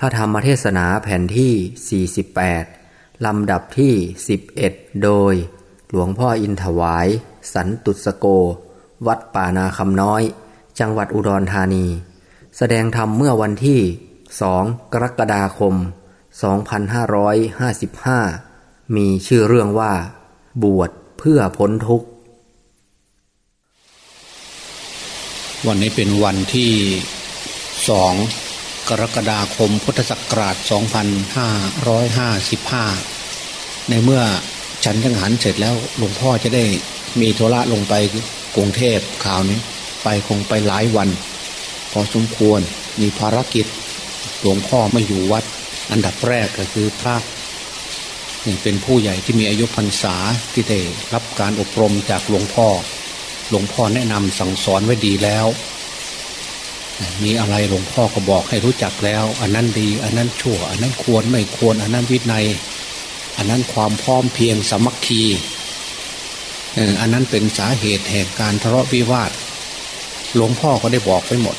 พระธรรมเทศนาแผ่นที่ 48 ลำดับที่ 11 โดย หลวงพ่ออินถวาย สันตุสโก วัดป่านาคำน้อย จังหวัดอุดรธานี แสดงธรรมเมื่อวันที่ 2 กรกฎาคม 2555 มีชื่อเรื่องว่า บวชเพื่อพ้นทุกข์ วันนี้เป็นวันที่สอง กรกฎาคมพุทธศักราช 2555 ในเมื่อฉันจังหันเสร็จแล้วหลวงพ่อจะได้มีโทระลงไปกรุงเทพข่าวนี้ ไปคงไปหลายวัน พอสมควรมีภารกิจหลวงพ่อไม่อยู่วัด อันดับแรกก็คือพระนี่เป็นผู้ใหญ่ที่มีอายุพรรษาที่ได้รับการอบรมจากหลวงพ่อ หลวงพ่อแนะนำสั่งสอนไว้ดีแล้ว มีอะไรหลวงพ่อก็บอกให้รู้จักแล้ว อันนั้นดี อันนั้นชั่ว อันนั้นควรไม่ควร อันนั้นวินัย อันนั้นความพร้อมเพียงสมัคคีอันนั้นเป็นสาเหตุแห่งการทะเลาะวิวาทหลวงพ่อก็ได้บอกไปหมด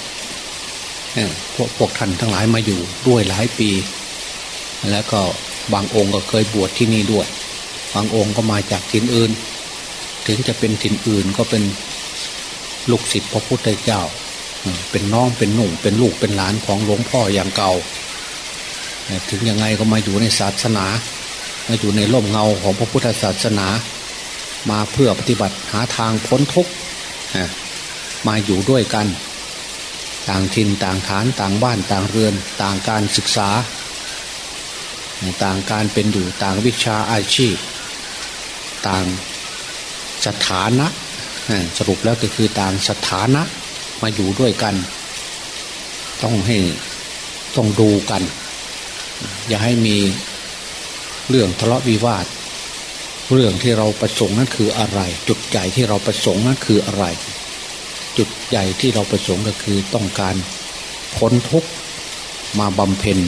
พวกพวกท่านทั้งหลายมาอยู่ด้วยหลายปี แล้วก็บางองค์ก็เคยบวชที่นี่ด้วย บางองค์ก็มาจากถิ่นอื่น ถึงจะเป็นถิ่นอื่นก็เป็นลูกศิษย์พระพุทธเจ้า เป็นน้องเป็นหนุ่มเป็นลูกเป็นหลานของหลวงพ่ออย่างเก่า ถึงยังไงก็มาอยู่ในศาสนา มาอยู่ในร่มเงาของพระพุทธศาสนา มาเพื่อปฏิบัติหาทางพ้นทุกข์มาอยู่ด้วยกัน ต่างถิ่นต่างฐานต่างบ้านต่างเรือน ต่างการศึกษา ต่างการเป็นอยู่ต่างวิชาอาชีพ ต่างสถานะสรุปแล้วก็คือต่างสถานะ มาอยู่ด้วยกัน ต้องให้ต้องดูกัน อย่าให้มีเรื่องทะเลาะวิวาท เรื่องที่เราประสงค์นั้นคืออะไร จุดใหญ่ที่เราประสงค์นั้นคืออะไร จุดใหญ่ที่เราประสงค์ก็คือต้องการพ้นทุกข์มาบำเพ็ญ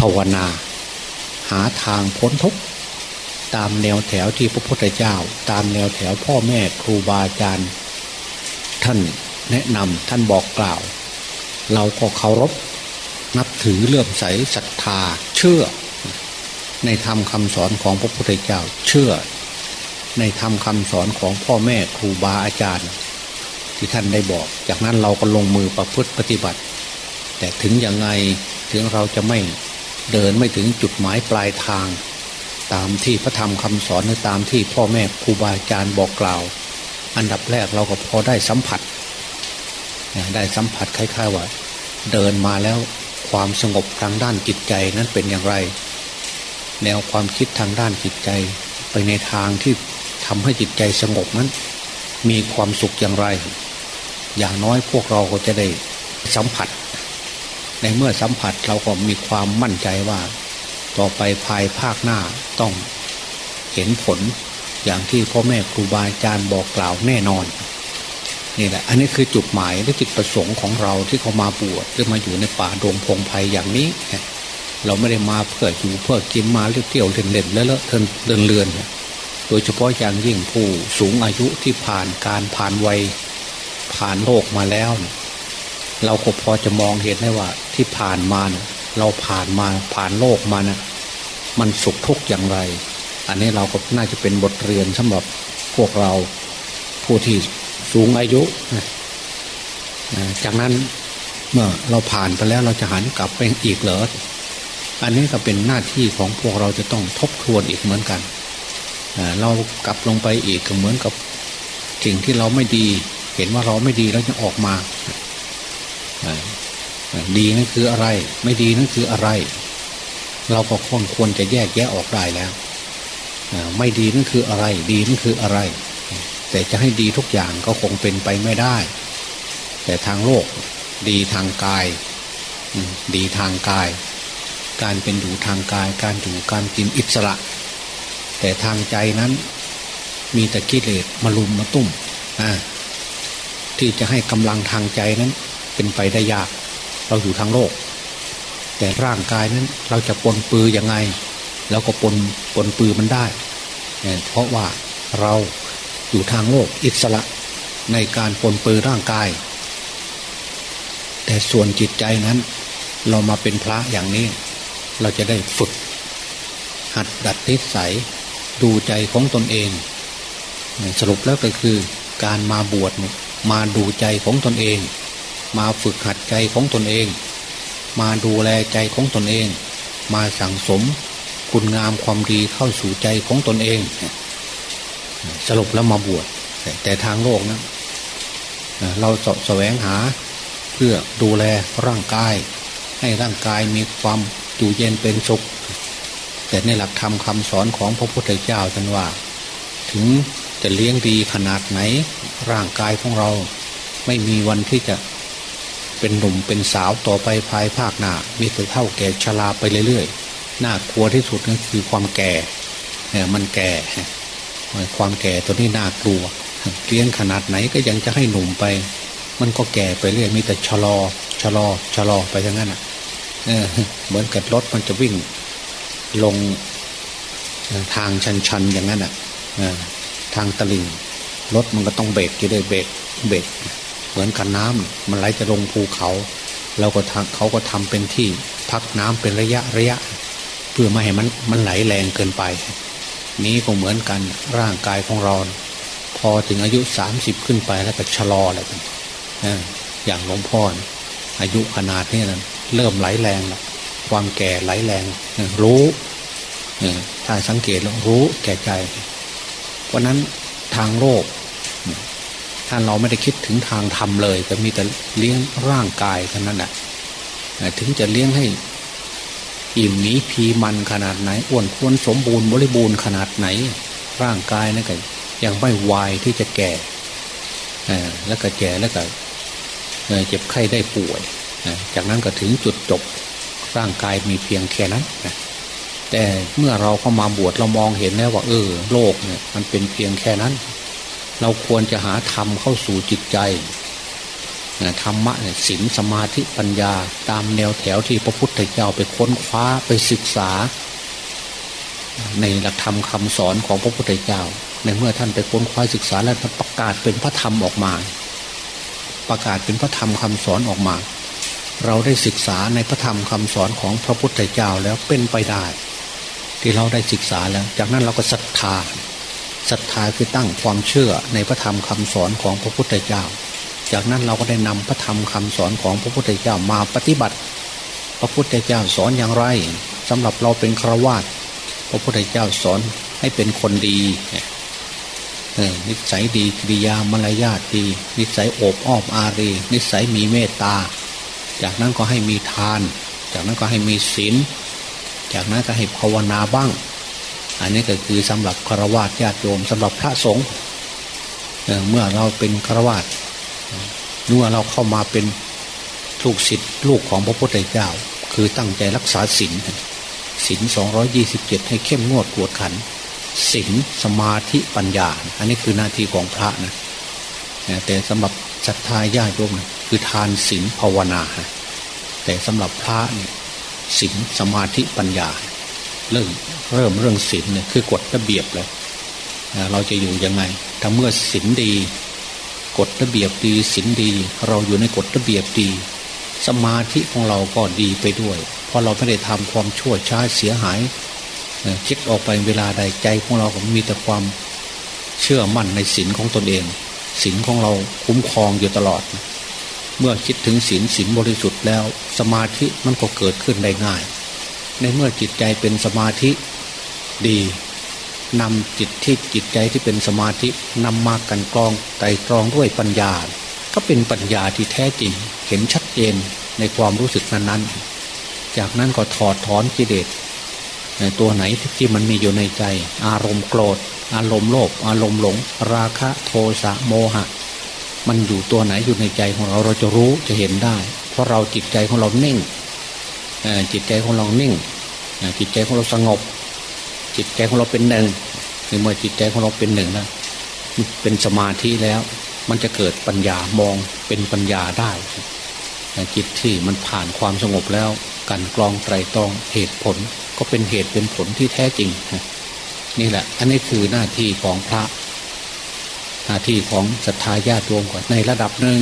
ภาวนา หาทางพ้นทุกข์ตามแนวแถวที่พระพุทธเจ้า ตามแนวแถวพ่อแม่ครูบาอาจารย์ ท่าน แนะนำท่านบอกกล่าว เราก็เคารพนับถือเลื่อมใสศรัทธาเชื่อ ในธรรมคำสอนของพระพุทธเจ้าเชื่อ ในธรรมคำสอนของพ่อแม่ครูบาอาจารย์ ที่ท่านได้บอก จากนั้นเราก็ลงมือประพฤติปฏิบัติ แต่ถึงยังไงถึงเราจะไม่เดินไม่ถึงจุดหมายปลายทาง ตามที่พระธรรมคำสอนหรือตามที่พ่อแม่ครูบาอาจารย์บอกกล่าว อันดับแรกเราก็พอได้สัมผัส ได้สัมผัสคล้ายๆว่า เดินมาแล้วความสงบทางด้านจิตใจนั้นเป็นอย่างไร แนวความคิดทางด้านจิตใจไปในทางที่ทำให้จิตใจสงบนั้น มีความสุขอย่างไร อย่างน้อยพวกเราก็จะได้สัมผัส ในเมื่อสัมผัสเราก็มีความมั่นใจว่า ต่อไปภายภาคหน้าต้องเห็นผลอย่างที่พ่อแม่ครูบาอาจารย์บอกกล่าวแน่นอน นี่แหละอันนี้คือจุดหมายและจุดประสงค์ของเราที่เขามาบวชหรือมาอยู่ในป่าดงพงไพ่อย่างนี้ เราไม่ได้มาเพื่ออยู่เพื่อกินมาเที่ยวเล่นๆแล้วเลอะเทินเดินเรือนโดยเฉพาะอย่างยิ่งผู้สูงอายุที่ผ่านการผ่านวัยผ่านโลกมาแล้ว เราก็พอจะมองเห็นได้ว่าที่ผ่านมาเราผ่านมาผ่านโลกมานะมันสุขทุกข์อย่างไร อันนี้เราก็น่าจะเป็นบทเรียนสำหรับพวกเราผู้ที่ สูงอายุ จากนั้นเมื่อเราผ่านไปแล้วเราจะหันกลับไปอีกเหรออันนี้ก็เป็นหน้าที่ของพวกเราจะต้องทบทวนอีกเหมือนกัน เรากลับลงไปอีกก็เหมือนกับสิ่งที่เราไม่ดี เห็นว่าเราไม่ดีแล้วจะออกมา ดีนั่นคืออะไร ไม่ดีนั่นคืออะไร เราก็ควรควรจะแยกแยะออกได้แล้ว ไม่ดีนั่นคืออะไร ดีนั่นคืออะไร แต่จะให้ดีทุกอย่างก็คงเป็นไปไม่ได้ แต่ทางโลกดีทางกาย ดีทางกาย การเป็นอยู่ทางกาย การอยู่การกินอิสระ แต่ทางใจนั้นมีแต่กิเลสมาลุมมาตุ้มที่จะให้กำลังทางใจนั้น เป็นไปได้ยาก เราอยู่ทางโลก แต่ร่างกายนั้นเราจะปนปือยังไงเราก็ปนปนปือมันได้ เพราะว่าเรา อยู่ทางโลกอิสระในการปนเปื้อร่างกาย แต่ส่วนจิตใจนั้น เรามาเป็นพระอย่างนี้ เราจะได้ฝึก หัดดัดนิสัยดูใจของตนเอง สรุปแล้วก็คือการมาบวชมาดูใจของตนเอง มาฝึกหัดใจของตนเอง มาดูแลใจของตนเอง มาสั่งสมคุณงามความดีเข้าสู่ใจของตนเอง สรุปแล้วมาบวชแต่ทางโลกนะเราสแสวงหาเพื่อดูแลร่างกาย ให้ร่างกายมีความอยู่เย็นเป็นสุข แต่ในหลักธรรมคำสอนของพระพุทธเจ้าท่านว่า ถึงจะเลี้ยงดีขนาดไหน ร่างกายของเราไม่มีวันที่จะเป็นหนุ่มเป็นสาวต่อไปภายภาคหน้ามีแต่เท่าแก่ชราไปเรื่อยๆน่ากลัวที่สุดก็คือความแก่เนี่ยมันแก่ ความแก่ตัวนี้น่ากลัวเลี้ยงขนาดไหนก็ยังจะให้หนุ่มไป มันก็แก่ไปเรื่อยมีแต่ชะลอชะลอชะลอไปอย่างนั้นอะเหมือนกับรถมันจะวิ่งลงทางชันๆอย่างนั้นอะทางตลิ่งรถมันก็ต้องเบรกอยู่เลยเบรกเบรกเหมือนกันน้ำมันไหลจะลงภูเขาเราก็ทางเขาก็ทำเป็นที่พักน้ำเป็นระยะระยะ เพื่อไม่ให้มันมันไหลแรงเกินไป นี้ก็เหมือนกันร่างกายของเรา พอถึงอายุสามสิบขึ้นไปแล้วก็ชะลออะไรกันอย่างหลวงพ่ออายุขนาดนี้นะเริ่มไหลแรงแล้วความแก่ไหลแรงรู้ถ้าสังเกตแล้วรู้แก่ใจ เพราะนั้นทางโลกถ้าเราไม่ได้คิดถึงทางธรรมเลย ก็มีแต่เลี้ยงร่างกายเท่านั้นแหละถึงจะเลี้ยงให้ อิ่มหนีพีมันขนาดไหนอ้วนท้วนสมบูรณ์บริบูรณ์ขนาดไหน ร่างกายนั่นก็ยังไม่วายที่จะแก่แล้วก็แก่แล้วก็เจ็บไข้ได้ป่วย จากนั้นก็ถึงจุดจบร่างกายมีเพียงแค่นั้นแต่เมื่อเราเข้ามาบวชเรามองเห็นแล้วว่า เออ โลกเนี่ยมันเป็นเพียงแค่นั้น เราควรจะหาธรรมเข้าสู่จิตใจ ธรรมะเนี่ยศีลสมาธิปัญญา ตามแนวแถวที่พระพุทธเจ้าไปค้นคว้าไปศึกษา ในหลักธรรมคำสอนของพระพุทธเจ้า ในเมื่อท่านไปค้นคว้าศึกษาแล้วประกาศเป็นพระธรรมออกมา ประกาศเป็นพระธรรมคำสอนออกมา เราได้ศึกษาในพระธรรมคำสอนของพระพุทธเจ้าแล้วเป็นไปได้ ที่เราได้ศึกษาแล้ว จากนั้นเราก็ศรัทธาศรัทธาคือตั้งความเชื่อในพระธรรมคำสอนของพระพุทธเจ้า จากนั้นเราก็ได้นำพระธรรมคำสอนของพระพุทธเจ้ามาปฏิบัติ พระพุทธเจ้าสอนอย่างไรสำหรับเราเป็นครวาตพระพุทธเจ้าสอนให้เป็นคนดีนิสัยดีกิริยามารยาทดี นิสัยโอบอ้อมอารี นิสัยมีเมตตา จากนั้นก็ให้มีทาน จากนั้นก็ให้มีศีลจากนั้นก็ให้ภาวนาบ้าง อันนี้ก็คือสำหรับฆราวาสญาติโยมสำหรับพระสงฆ์เมื่อเราเป็นฆราวาส เมื่อเราเข้ามาเป็นลูกศิษย์ลูกของพระพุทธเจ้า คือตั้งใจรักษาศีลศีลสองร้อยี่สิบเจ็ดให้เข้มงวดกวดขันศีลสมาธิปัญญา อันนี้คือหน้าที่ของพระนะแต่สำหรับศรัทธาญาติโยมคือทานศีลภาวนา แต่สำหรับพระเนี่ยศีลสมาธิปัญญา เริ่มเริ่มเรื่องศีลเนี่ยคือกฎระเบียบเลยเราจะอยู่ยังไงถ้าเมื่อศีลดี กฎระเบียบดีศีลดี เราอยู่ในกฎระเบียบดี สมาธิของเราก็ดีไปด้วยพราะเราไม่ได้ทำความชั่วช้าเสียหายคิดออกไปเวลาใดใจของเราผมมีแต่ความเชื่อมั่นในศีลของตนเองศีลของเราคุ้มครองอยู่ตลอด เมื่อคิดถึงศีลศีลบริสุทธิ์แล้ว สมาธิมันก็เกิดขึ้นได้ง่าย ในเมื่อจิตใจเป็นสมาธิดี นำจิตที่จิตใจที่เป็นสมาธินำมากันกรองไต่ตรองด้วยปัญญา ก็เป็นปัญญาที่แท้จริง เห็นชัดเจนในความรู้สึกนั้นๆ จากนั้นก็ถอดถอนกิเลสในตัวไหนที่มันมีอยู่ในใจ อารมณ์โกรธ อารมณ์โลภอารมณ์หลง ราคะโทสะโมหะ มันอยู่ตัวไหนอยู่ในใจของเราเราจะรู้จะเห็นได้ เพราะเราจิตใจของเราเน่งจิตใจของเราเน่งจิตใจของเราสงบ จิตใจของเราเป็นหนึ่งเมื่อจิตใจของเราเป็นหนึ่งแล้วเป็นสมาธิแล้ว มันจะเกิดปัญญามองเป็นปัญญาได้จิตที่มันผ่านความสงบแล้วกันกรองไตรตรองเหตุผลก็เป็นเหตุเป็นผลที่แท้จริงนี่แหละ อันนี้คือหน้าที่ของพระ หน้าที่ของศรัทธาญาติโยมก่อนในระดับหนึ่ง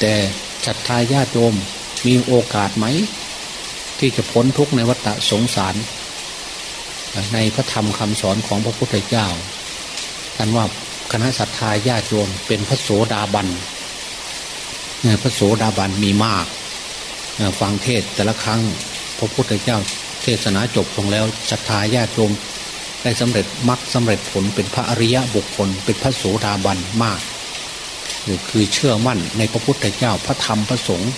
แต่ศรัทธาญาติโยมมีโอกาสไหม ที่จะพ้นทุกข์ในวัฏสงสาร ในพระธรรมคำสอนของพระพุทธเจ้าท่านว่าคณะศรัทธาญาติโยมเป็นพระโสดาบันพระโสดาบันมีมาก ฟังเทศแต่ละครั้งพระพุทธเจ้าเทศนาจบลงแล้วศรัทธาญาติโยมได้สำเร็จมรรคสาเร็จผลเป็นพระอริยะบุคคล เป็นพระโสดาบันมาก คือเชื่อมั่นในพระพุทธเจ้าพระธรรมพระสงฆ์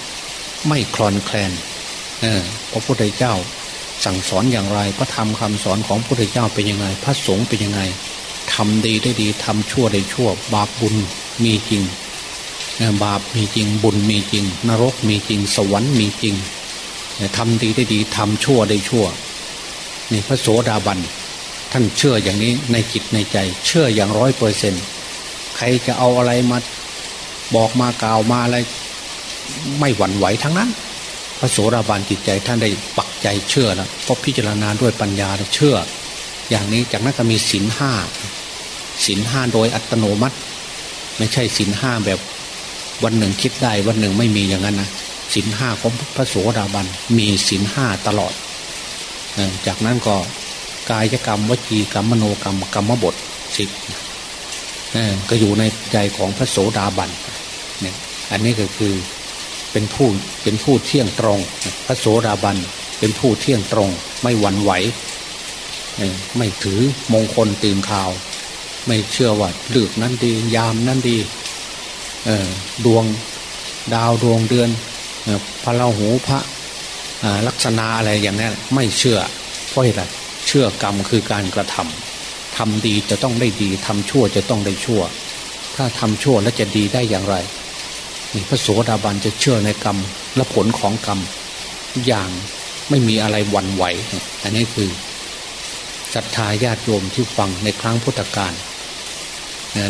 ไม่คลอนแคลนพระพุทธเจ้า สั่งสอนอย่างไร พระธรรมคำสอนของพระพุทธเจ้าเป็นยังไง พระสงฆ์เป็นยังไงทำดีได้ดีทำชั่วได้ชั่ว บาปบุญมีจริง บาปมีจริงบุญมีจริง นรกมีจริง สวรรค์มีจริงทำดีได้ดีทำชั่วได้ชั่วนี่พระโสดาบันท่านเชื่ออย่างนี้ในจิตในใจ เชื่ออย่างร้อยเปอร์เซนใครจะเอาอะไรมาบอกมากล่าวมาอะไรไม่หวั่นไหวทั้งนั้น พระโสดาบันจิตใจท่านได้ปัก ใจเชื่อแล้วเพราะพิจารณาด้วยปัญญาเชื่อ อย่างนี้จากนั้นก็มีศีลห้าศีลห้าโดยอัตโนมัติ ไม่ใช่ศีลห้าแบบวันหนึ่งคิดได้วันหนึ่งไม่มีอย่างนั้นนะศีลห้าของพระโสดาบันมีศีลห้าตลอด จากนั้นก็กายกรรมวจีกรรมมโนกรรมกรรมบทสิบก็อยู่ในใจของพระโสดาบันเนี่ยอันนี้ก็คือเป็นผู้เป็นผู้เที่ยงตรงพระโสดาบัน เป็นผู้เที่ยงตรง ไม่หวั่นไหว ไม่ถือมงคลตื่นข่าว ไม่เชื่อว่าเลือกนั้นดี ยามนั้นดีดวงดาวดวงเดือนพระราหูพระลักษณะอะไรอย่างนี้ไม่เชื่อ เพราะอะไรเชื่อกรรมคือการกระทำทำดีจะต้องได้ดีทำชั่วจะต้องได้ชั่ว ถ้าทำชั่วแล้วจะดีได้อย่างไรนี่พระโสดาบันจะเชื่อในกรรมและผลของกรรมอย่าง ไม่มีอะไรหวั่นไหว อันนี้คือศรัทธาญาติโยมที่ฟังในครั้งพุทธกาล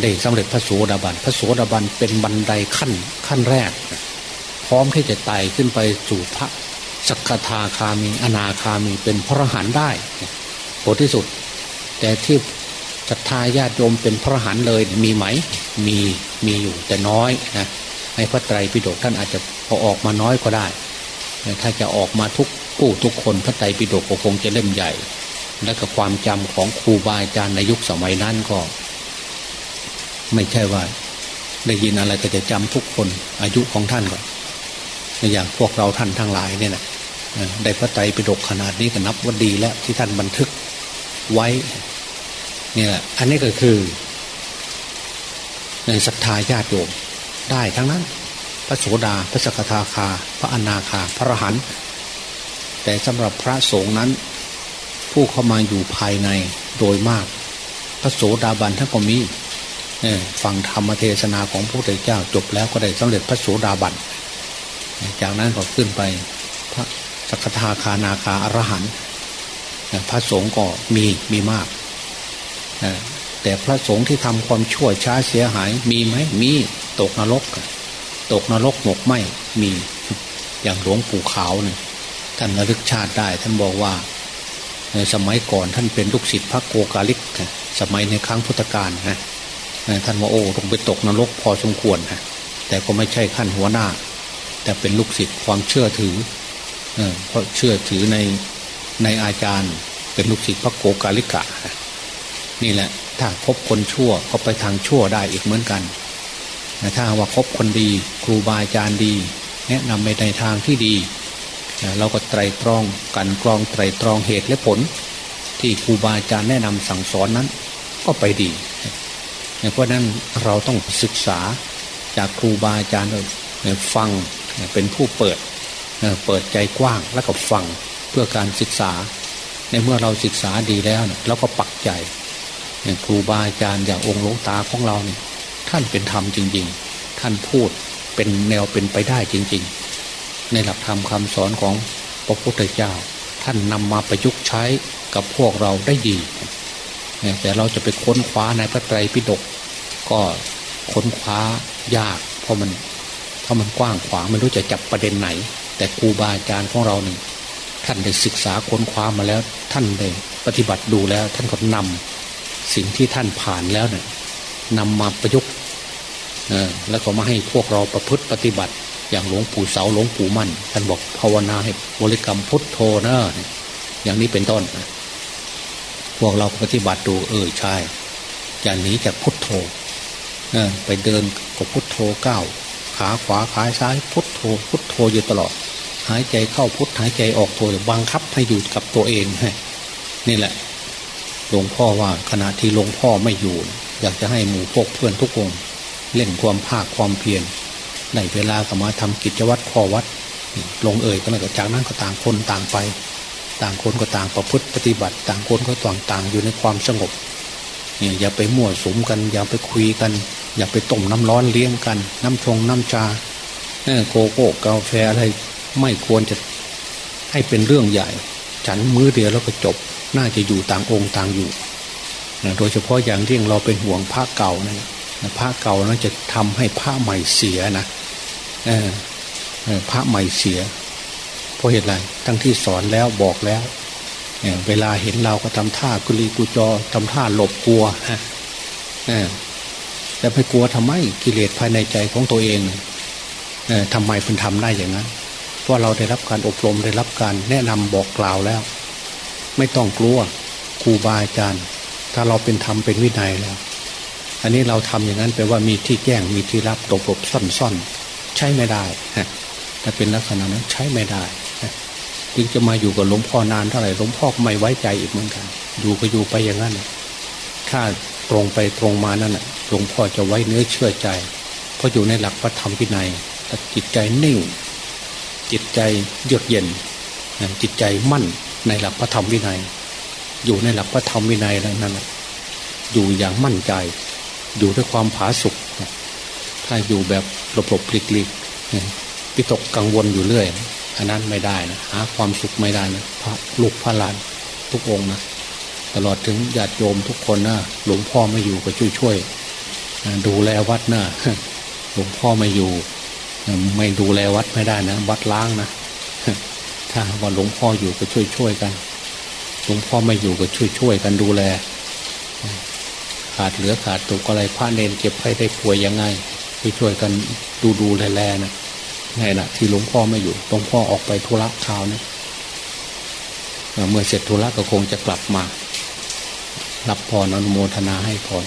ได้สำเร็จพระโสดาบัน พระโสดาบันเป็นบันไดขั้นขั้นแรก พร้อมที่จะไต่ขึ้นไปสู่พระสักทาคามีอนาคามีเป็นพระหันได้ผลที่สุด แต่ที่ศรัทธาญาติโยมเป็นพระหันเลยมีไหม มีมีอยู่แต่น้อยนะในพระไตรปิฎกท่านอาจจะพอออกมาน้อยก็ได้ ถ้าจะออกมาทุก ผู้ทุกคนพระไตรปิฎกก็คงจะเล่มใหญ่ และก็ความจำของครูบาอาจารย์ในยุคสมัยนั้นก็ ไม่ใช่ว่า ได้ยินอะไรก็จะจำทุกคนอายุของท่านก็อย่างพวกเราท่านทั้งหลายเนี่ยนะได้พระไตรปิฎกขนาดนี้ก็นับว่าดีแล้วที่ท่านบันทึกไว้เนี่ยอันนี้ก็คือในศรัทธาญาติโยมได้ทั้งนั้น พระโสดาพระสกทาคา พระอนาคา พระรหันต์ แต่สำหรับพระสงฆ์นั้น ผู้เข้ามาอยู่ภายในโดยมาก พระโสดาบันท่านก็มีฟังธรรมเทศนาของพระพุทธเจ้าจบแล้วก็ได้สำเร็จพระโสดาบันจากนั้นก็ขึ้นไปพระสักทาคานาคาอรหันพระสงฆ์ก็มีมีมากแต่พระสงฆ์ที่ทำความชั่วช้าเสียหายมีไหมมีตกนรก ตกนรกหมกไหมมีอย่างหลวงปู่ขาวเนี่ย ท่านระลึกชาติได้ ท่านบอกว่าในสมัยก่อนท่านเป็นลูกศิษย์พระโกกาลิก สมัยในครั้งพุทธกาลนะท่านว่าโอ้ลงไปตกนรกพอสมควรนะแต่ก็ไม่ใช่ขั้นหัวหน้า แต่เป็นลูกศิษย์ความเชื่อถือเพราะเชื่อถือในในอาจารย์ เป็นลูกศิษย์พระโกกาลิกะ นี่แหละ ถ้าพบคนชั่วก็ไปทางชั่วได้อีกเหมือนกันถ้าว่าคบคนดี ครูบาอาจารย์ดี แนะนำไปในทางที่ดี เราก็ไตรตรองกันกรองไตรตรองเหตุและผล ที่ครูบาอาจารย์แนะนำสั่งสอนนั้น ก็ไปดีเพราะนั้นเราต้องศึกษาจากครูบาอาจารย์ฟังเป็นผู้เปิดเปิดใจกว้างแล้วก็ฟังเพื่อการศึกษา ในเมื่อเราศึกษาดีแล้วเราก็ปักใจครูบาอาจารย์อย่างองค์หลวงตาของเราเนี่ยท่านเป็นธรรมจริง ๆ ท่านพูดเป็นแนวเป็นไปได้จริง ๆ ในหลักธรรมคาสอนของพระพุทธเจ้า ท่านนำมาประยุกต์ใช้กับพวกเราได้ดี แต่เราจะไปค้นคว้าในพระไตรปิฎกก็ค้นคว้ายาก เพราะมันเพราะมันกว้างขวางไม่รู้จะจับประเด็นไหน แต่ครูบาอาจารย์ของเราหนึ่งท่านได้ศึกษาค้นคว้ามาแล้วท่านได้ปฏิบัติดูแล้ว ท่านก็นำสิ่งที่ท่านผ่านแล้วเนี่ยนำมาประยุกต์แล้วก็มาให้พวกเราประพฤติปฏิบัติ อย่างหลวงปู่เสาหลวงปู่มั่นท่านบอกภาวนาให้บริกรรมพุทโธนะอย่างนี้เป็นต้นพวกเราปฏิบัติดูเออใช่อย่างนี้จากพุทโธไปเดินก็พุทโธก้าวขาขวาขาซ้ายพุทโธ พุทโธอยู่ตลอด หายใจเข้าพุทหายใจออกโธบังคับให้อยู่กับตัวเองให้นี่แหละหลวงพ่อว่าขณะที่หลวงพ่อไม่อยู่ อยากจะให้หมู่พวกเพื่อนทุกองเล่นความภาคความเพียร ในเวลาก็มาทำกิจวัตรข้อวัด ลงเอ่ยก็แล้วจากนั้นก็ต่างคนต่างไป ต่างคนก็ต่างประพฤติปฏิบัติ ต่างคนก็ต่างต่างอยู่ในความสงบเนี่ยอย่าไปมั่วสุมกันอย่าไปคุยกัน อย่าไปต้มน้ำร้อนเลี้ยงกัน น้ำชงน้ำชาโกโก้กาแฟอะไรไม่ควรจะให้เป็นเรื่องใหญ่ ฉันมือเดียวแล้วก็จบ น่าจะอยู่ต่างองค์ต่างอยู่ โดยเฉพาะอย่างที่เราเป็นห่วงพระเก่านะ พระเก่านั้นจะทำให้พระใหม่เสียนะพระใหม่เสีย เพราะเหตุไรทั้งที่สอนแล้วบอกแล้วเวลาเห็นเราก็ทำท่ากุลีกุจอทำท่าหลบกลัวฮะแต่ไปกลัวทำไมกิเลสภายในใจของตัวเองทำไมเป็นทำได้อย่างนั้นเพราะเราได้รับการอบรมได้รับการแนะนำบอกกล่าวแล้ว ไม่ต้องกลัวครูบาอาจารย์ ถ้าเราเป็นธรรมเป็นวินัยแล้ว อันนี้เราทำอย่างนั้นแปลว่ามีที่แจ้งมีที่รับตบหลบซ่อนซ่อนใช้ไม่ได้ถ้าเป็นลักษณะนั้นใช้ไม่ได้จึงจะมาอยู่กับหลวงพ่อนานเท่าไหร่หลวงพ่อไม่ไว้ใจอีกเหมือนกัน อยู่ก็อยู่ไปอย่างนั้นถ้าตรงไปตรงมานั่นหลวงพ่อจะไว้เนื้อเชื่อใจ เพราะอยู่ในหลักพระธรรมวินัยแต่จิตใจนิ่ง จิตใจเยือกเย็นจิตใจมั่นในหลักพระธรรมวินัย อยู่ในหลักพระธรรมวินัยแล้วนั่นอยู่อย่างมั่นใจ อยู่ด้วยความผาสุกถ้าอยู่แบบหลบๆปลิกๆพิตกกังวลอยู่เรื่อยอันนั้นไม่ได้นะหาความสุขไม่ได้นะพระลูกพระหลานทุกองนะตลอดถึงญาติโยมทุกคนนะหลวงพ่อไม่อยู่ก็ช่วยช่วยดูแลวัดนะหลวงพ่อไม่อยู่ ไม่ดูแลวัดไม่ได้นะวัดล้างนะถ้าว่าหลวงพ่ออยู่ก็ช่วยช่วยกัน หลวงพ่อไม่อยู่ก็ช่วยช่วยกันดูแล ขาดเหลือขาดตกอะไรพระเนนเก็บให้ได้ป่วยยังไงไปช่วยกันดูดูแลแลนะนี่แหละที่หลวงพ่อไม่อยู่หลวงพ่อออกไปธุระข่าวนะเมื่อเสร็จธุระก็คงจะกลับมา รับพรอนุโมทนาให้พร